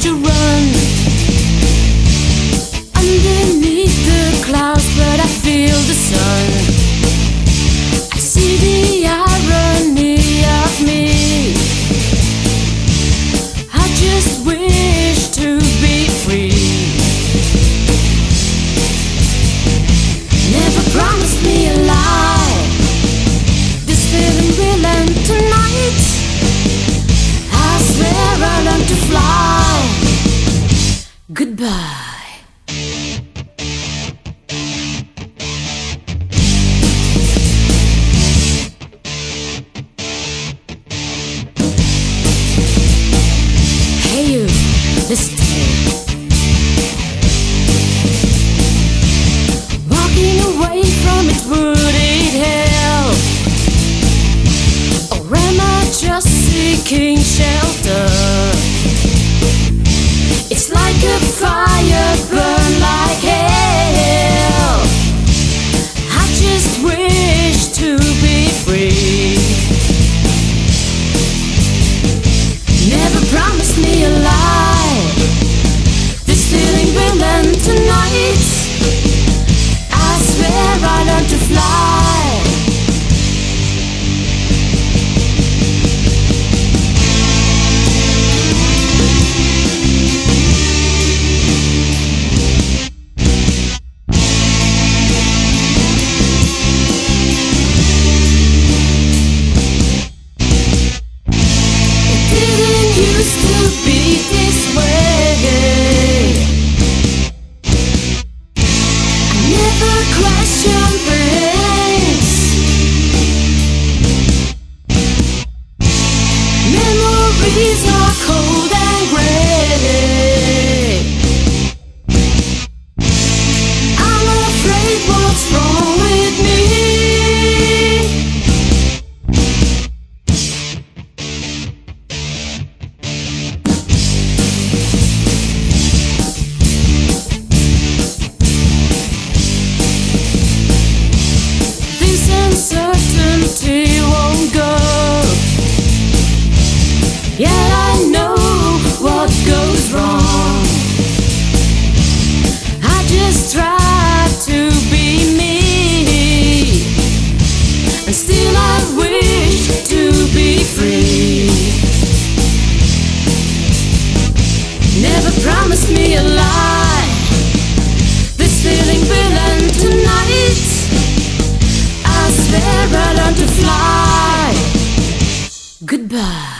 to this tale. Walking away from its rooted hell, or am I just seeking? used to be this way. to fly. Goodbye.